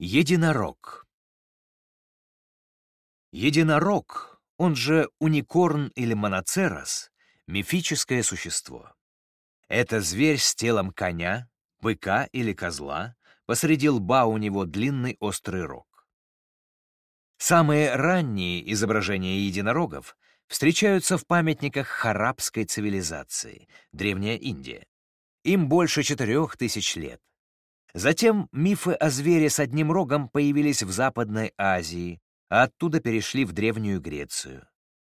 Единорог Единорог, он же уникорн или моноцерос, мифическое существо. Это зверь с телом коня, быка или козла, посреди лба у него длинный острый рог. Самые ранние изображения единорогов встречаются в памятниках харабской цивилизации, Древняя Индия. Им больше четырех тысяч лет. Затем мифы о звере с одним рогом появились в Западной Азии, а оттуда перешли в Древнюю Грецию.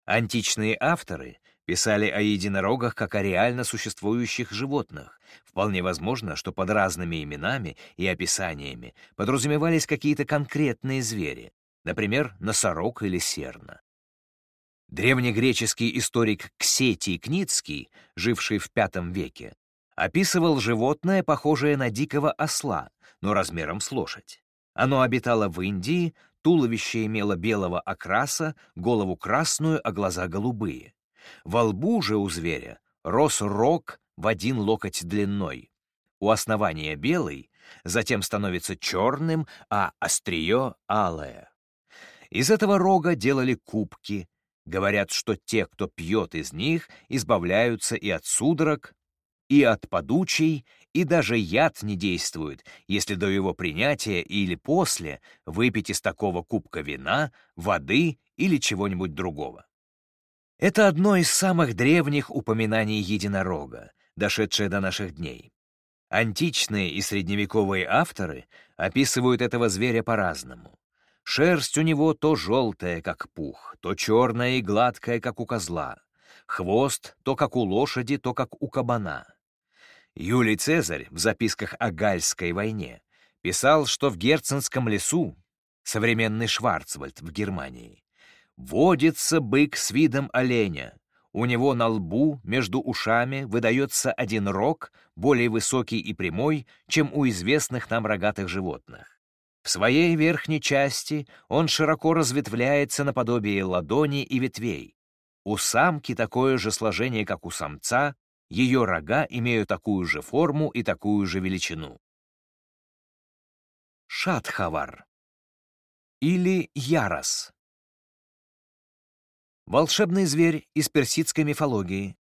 Античные авторы писали о единорогах как о реально существующих животных. Вполне возможно, что под разными именами и описаниями подразумевались какие-то конкретные звери, например, носорог или серна. Древнегреческий историк Ксетий Кницкий, живший в V веке, описывал животное, похожее на дикого осла, но размером с лошадь. Оно обитало в Индии, туловище имело белого окраса, голову красную, а глаза голубые. Во лбу же у зверя рос рог в один локоть длиной. У основания белый, затем становится черным, а острие — алое. Из этого рога делали кубки. Говорят, что те, кто пьет из них, избавляются и от судорог, и от подучей, и даже яд не действует, если до его принятия или после выпить из такого кубка вина, воды или чего-нибудь другого. Это одно из самых древних упоминаний единорога, дошедшее до наших дней. Античные и средневековые авторы описывают этого зверя по-разному. Шерсть у него то желтая, как пух, то черная и гладкая, как у козла. Хвост то как у лошади, то как у кабана. Юлий Цезарь в записках о Гальской войне писал, что в Герценском лесу, современный Шварцвальд в Германии, водится бык с видом оленя. У него на лбу между ушами выдается один рог, более высокий и прямой, чем у известных нам рогатых животных. В своей верхней части он широко разветвляется наподобие ладони и ветвей. У самки такое же сложение, как у самца, ее рога имеют такую же форму и такую же величину. Шатхавар или Ярос. Волшебный зверь из персидской мифологии.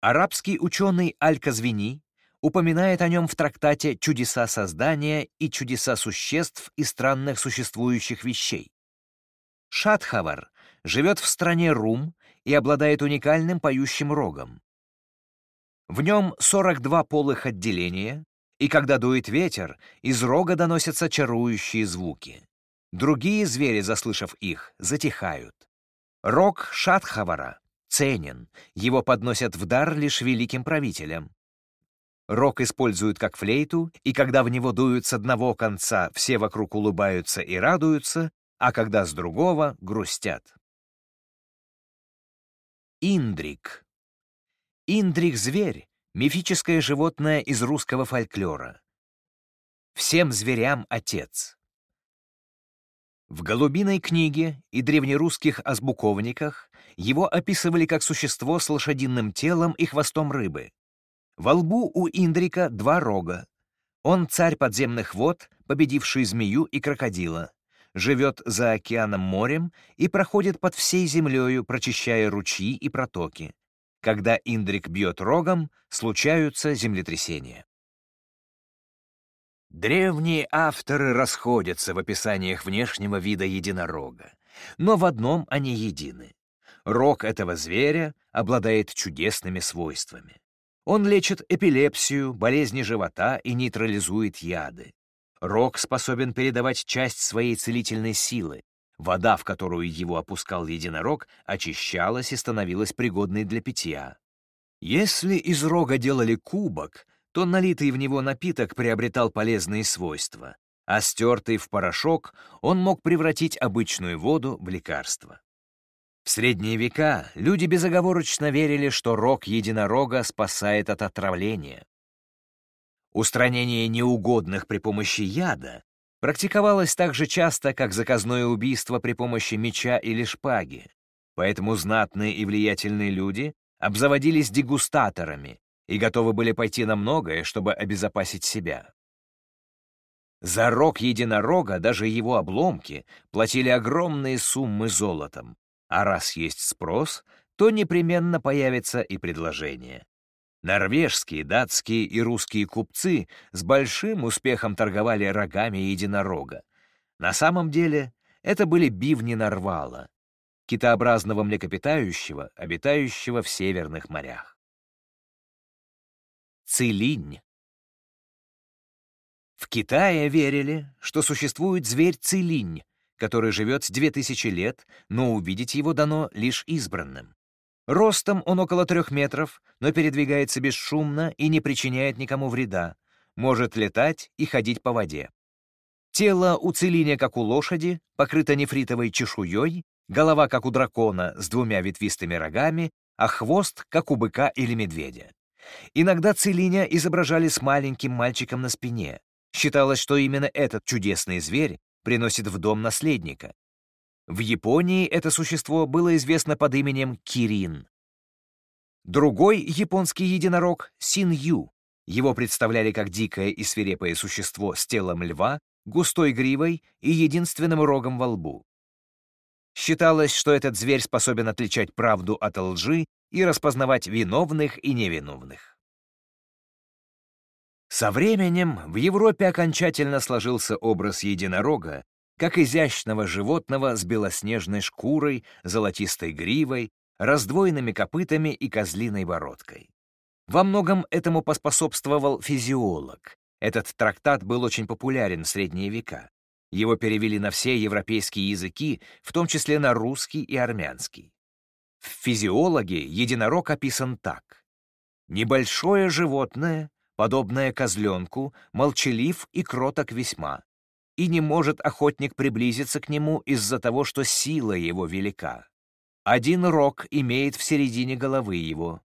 Арабский ученый Аль-Казвини упоминает о нем в трактате «Чудеса создания и чудеса существ и странных существующих вещей». Шатхавар живет в стране Рум и обладает уникальным поющим рогом. В нем 42 полых отделения, и когда дует ветер, из рога доносятся чарующие звуки. Другие звери, заслышав их, затихают. Рог Шатхавара ценен, его подносят в дар лишь великим правителям. Рог используют как флейту, и когда в него дуют с одного конца, все вокруг улыбаются и радуются, а когда с другого — грустят. Индрик Индрик-зверь — мифическое животное из русского фольклора. Всем зверям отец. В «Голубиной книге» и древнерусских азбуковниках его описывали как существо с лошадиным телом и хвостом рыбы. Во лбу у Индрика два рога. Он царь подземных вод, победивший змею и крокодила. Живет за океаном морем и проходит под всей землею, прочищая ручьи и протоки. Когда Индрик бьет рогом, случаются землетрясения. Древние авторы расходятся в описаниях внешнего вида единорога, но в одном они едины. Рог этого зверя обладает чудесными свойствами. Он лечит эпилепсию, болезни живота и нейтрализует яды. Рог способен передавать часть своей целительной силы, Вода, в которую его опускал единорог, очищалась и становилась пригодной для питья. Если из рога делали кубок, то налитый в него напиток приобретал полезные свойства, а стертый в порошок он мог превратить обычную воду в лекарство. В средние века люди безоговорочно верили, что рог единорога спасает от отравления. Устранение неугодных при помощи яда практиковалось так же часто, как заказное убийство при помощи меча или шпаги. Поэтому знатные и влиятельные люди обзаводились дегустаторами и готовы были пойти на многое, чтобы обезопасить себя. За рог единорога даже его обломки платили огромные суммы золотом, а раз есть спрос, то непременно появится и предложение. Норвежские, датские и русские купцы с большим успехом торговали рогами единорога. На самом деле это были бивни нарвала, китообразного млекопитающего, обитающего в северных морях. Цилинь в Китае верили, что существует зверь Цилинь, который живет 2000 лет, но увидеть его дано лишь избранным. Ростом он около трех метров, но передвигается бесшумно и не причиняет никому вреда, может летать и ходить по воде. Тело у Целиня, как у лошади, покрыто нефритовой чешуей, голова, как у дракона, с двумя ветвистыми рогами, а хвост, как у быка или медведя. Иногда Целиня изображали с маленьким мальчиком на спине, Считалось, что именно этот чудесный зверь приносит в дом наследника. В Японии это существо было известно под именем Кирин. Другой японский единорог — Синью. Его представляли как дикое и свирепое существо с телом льва, густой гривой и единственным рогом во лбу. Считалось, что этот зверь способен отличать правду от лжи и распознавать виновных и невиновных. Со временем в Европе окончательно сложился образ единорога как изящного животного с белоснежной шкурой, золотистой гривой, раздвоенными копытами и козлиной бородкой. Во многом этому поспособствовал физиолог. Этот трактат был очень популярен в средние века. Его перевели на все европейские языки, в том числе на русский и армянский. В физиологе единорог описан так. Небольшое животное, подобное козленку, молчалив и кроток весьма. И не может охотник приблизиться к нему из-за того, что сила его велика. Один рог имеет в середине головы его.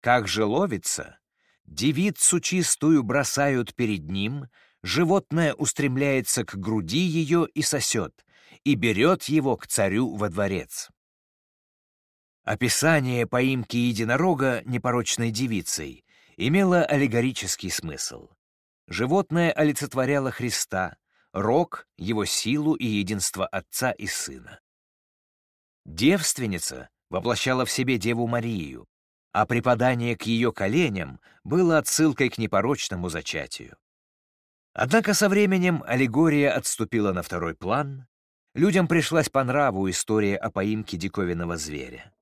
Как же ловится? Девицу чистую бросают перед ним, животное устремляется к груди ее и сосет, и берет его к царю во дворец. Описание поимки единорога непорочной девицей имело аллегорический смысл. Животное олицетворяло Христа, рог — его силу и единство Отца и Сына. Девственница воплощала в себе Деву Марию, а преподание к ее коленям было отсылкой к непорочному зачатию. Однако со временем аллегория отступила на второй план, людям пришлась по нраву история о поимке диковинного зверя.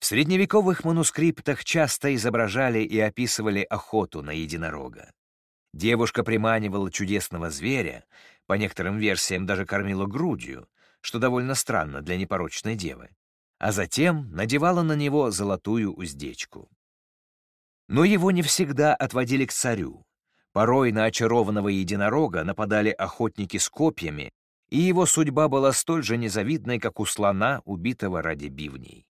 В средневековых манускриптах часто изображали и описывали охоту на единорога. Девушка приманивала чудесного зверя, по некоторым версиям даже кормила грудью, что довольно странно для непорочной девы, а затем надевала на него золотую уздечку. Но его не всегда отводили к царю. Порой на очарованного единорога нападали охотники с копьями, и его судьба была столь же незавидной, как у слона, убитого ради бивней.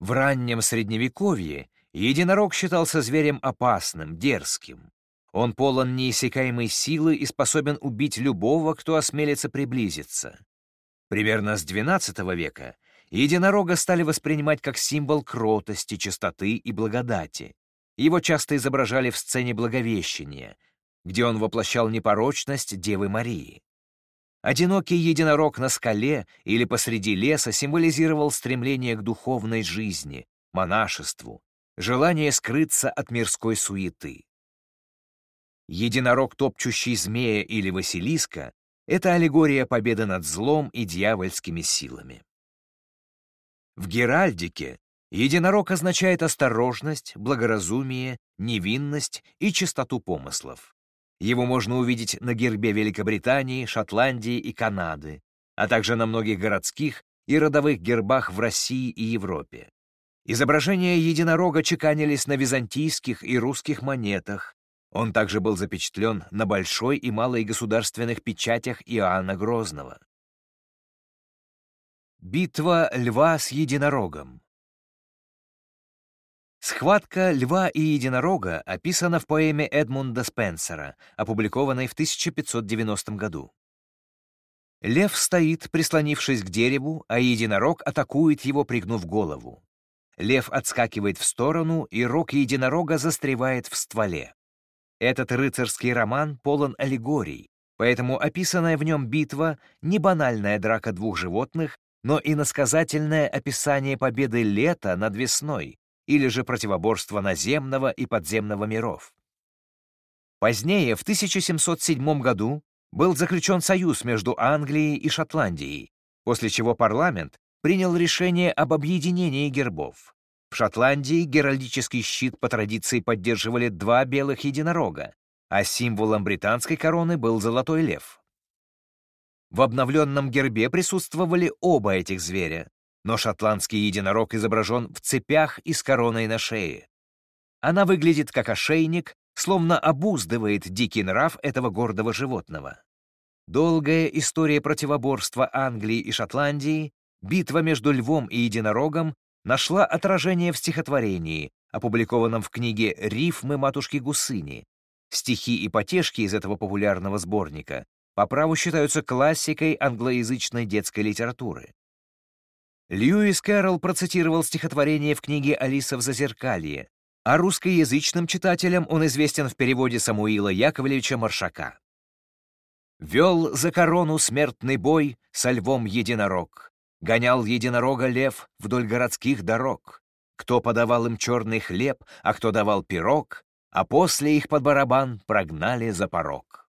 В раннем Средневековье единорог считался зверем опасным, дерзким. Он полон неиссякаемой силы и способен убить любого, кто осмелится приблизиться. Примерно с XII века единорога стали воспринимать как символ кротости, чистоты и благодати. Его часто изображали в сцене Благовещения, где он воплощал непорочность Девы Марии. Одинокий единорог на скале или посреди леса символизировал стремление к духовной жизни, монашеству, желание скрыться от мирской суеты. Единорог, топчущий змея или Василиска — это аллегория победы над злом и дьявольскими силами. В Геральдике единорог означает осторожность, благоразумие, невинность и чистоту помыслов. Его можно увидеть на гербе Великобритании, Шотландии и Канады, а также на многих городских и родовых гербах в России и Европе. Изображения единорога чеканились на византийских и русских монетах. Он также был запечатлен на большой и малой государственных печатях Иоанна Грозного. Битва льва с единорогом Схватка льва и единорога описана в поэме Эдмунда Спенсера, опубликованной в 1590 году. Лев стоит, прислонившись к дереву, а единорог атакует его, пригнув голову. Лев отскакивает в сторону, и рог единорога застревает в стволе. Этот рыцарский роман полон аллегорий, поэтому описанная в нем битва — не банальная драка двух животных, но и насказательное описание победы лета над весной или же противоборства наземного и подземного миров. Позднее, в 1707 году, был заключен союз между Англией и Шотландией, после чего парламент принял решение об объединении гербов. В Шотландии геральдический щит по традиции поддерживали два белых единорога, а символом британской короны был золотой лев. В обновленном гербе присутствовали оба этих зверя, но шотландский единорог изображен в цепях и с короной на шее. Она выглядит как ошейник, словно обуздывает дикий нрав этого гордого животного. Долгая история противоборства Англии и Шотландии, битва между львом и единорогом нашла отражение в стихотворении, опубликованном в книге «Рифмы матушки Гусыни». Стихи и потешки из этого популярного сборника по праву считаются классикой англоязычной детской литературы. Льюис Кэрролл процитировал стихотворение в книге «Алиса в зазеркалье», а русскоязычным читателям он известен в переводе Самуила Яковлевича Маршака. «Вел за корону смертный бой со львом единорог, Гонял единорога лев вдоль городских дорог. Кто подавал им черный хлеб, а кто давал пирог, а после их под барабан прогнали за порог.